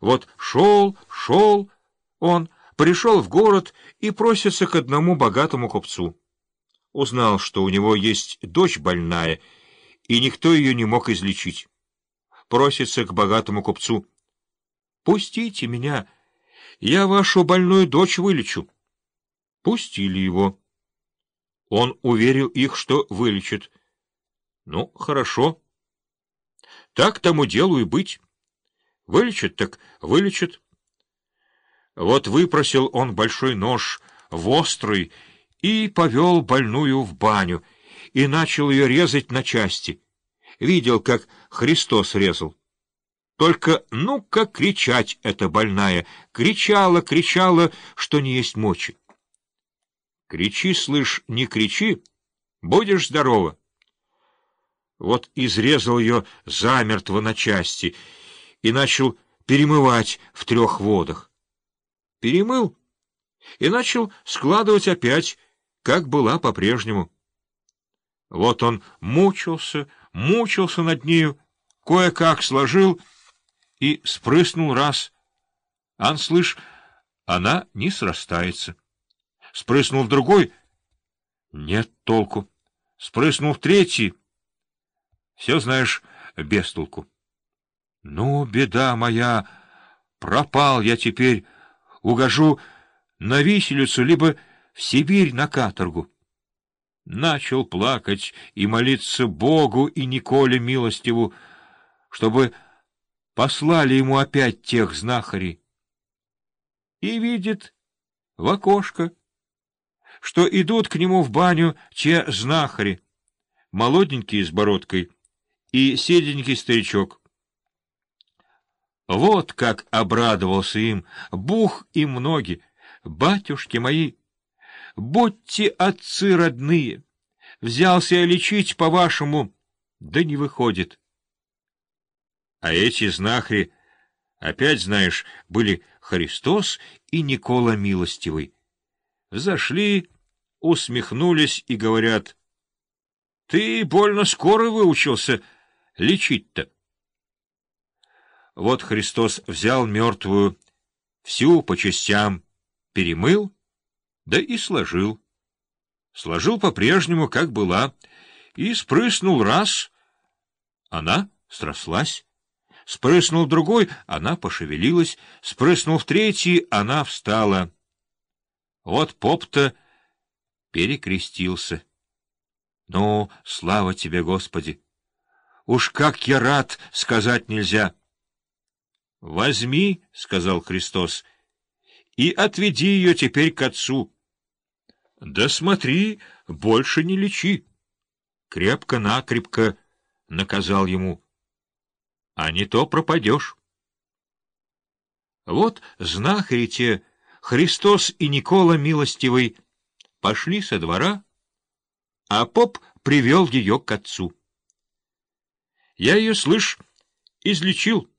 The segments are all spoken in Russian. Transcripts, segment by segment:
Вот шел, шел он, пришел в город и просится к одному богатому купцу. Узнал, что у него есть дочь больная, и никто ее не мог излечить. Просится к богатому купцу. «Пустите меня, я вашу больную дочь вылечу». Пустили его. Он уверил их, что вылечит. Ну, хорошо. Так тому делу и быть. Вылечит так вылечит. Вот выпросил он большой нож, острый, и повел больную в баню, и начал ее резать на части. Видел, как Христос резал. Только ну как кричать эта больная! Кричала, кричала, что не есть мочи. Кричи, слышь, не кричи, будешь здорова. Вот изрезал ее замертво на части и начал перемывать в трех водах. Перемыл и начал складывать опять, как была по-прежнему. Вот он мучился, мучился над нею, кое-как сложил и спрыснул раз. Ан, слышь, она не срастается. Спрыснул в другой — нет толку. Спрыснул в третий — все, знаешь, без толку. Ну, беда моя, пропал я теперь, угожу на виселицу, либо в Сибирь на каторгу. Начал плакать и молиться Богу и Николе милостиву, чтобы послали ему опять тех знахарей. И видит в окошко, что идут к нему в баню те знахари, молоденькие с бородкой и седенький старичок. Вот как обрадовался им, бух им ноги, батюшки мои, будьте отцы родные, взялся я лечить по-вашему, да не выходит. А эти знахари, опять знаешь, были Христос и Никола Милостивый. Зашли, усмехнулись и говорят, «Ты больно скоро выучился лечить-то». Вот Христос взял мертвую, всю по частям, перемыл, да и сложил. Сложил по-прежнему, как была, и спрыснул раз. Она срослась. Спрыснул другой, она пошевелилась. Спрыснул в третий, она встала. Вот поп-то перекрестился. Ну, слава тебе, Господи! Уж как я рад, сказать нельзя. «Возьми, — сказал Христос, — и отведи ее теперь к отцу. Да смотри, больше не лечи. Крепко-накрепко наказал ему. А не то пропадешь. Вот знахари те, Христос и Никола Милостивый, пошли со двора, а поп привел ее к отцу. Я ее, слышь, излечил.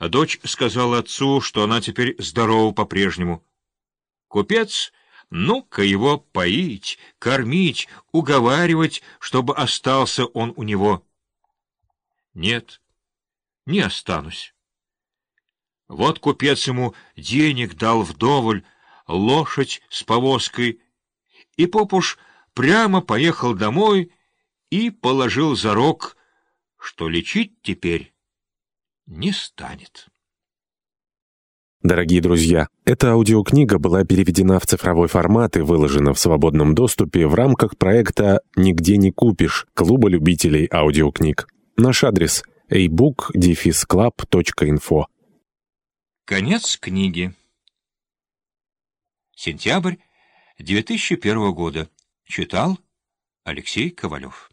А дочь сказала отцу, что она теперь здорова по-прежнему. Купец, ну-ка его поить, кормить, уговаривать, чтобы остался он у него. Нет, не останусь. Вот купец ему денег дал вдоволь, лошадь с повозкой, и попуш прямо поехал домой и положил за рог, что лечить теперь не станет. Дорогие друзья, эта аудиокнига была переведена в цифровой формат и выложена в свободном доступе в рамках проекта «Нигде не купишь» Клуба любителей аудиокниг. Наш адрес — ebook-club.info Конец книги. Сентябрь 2001 года. Читал Алексей Ковалев.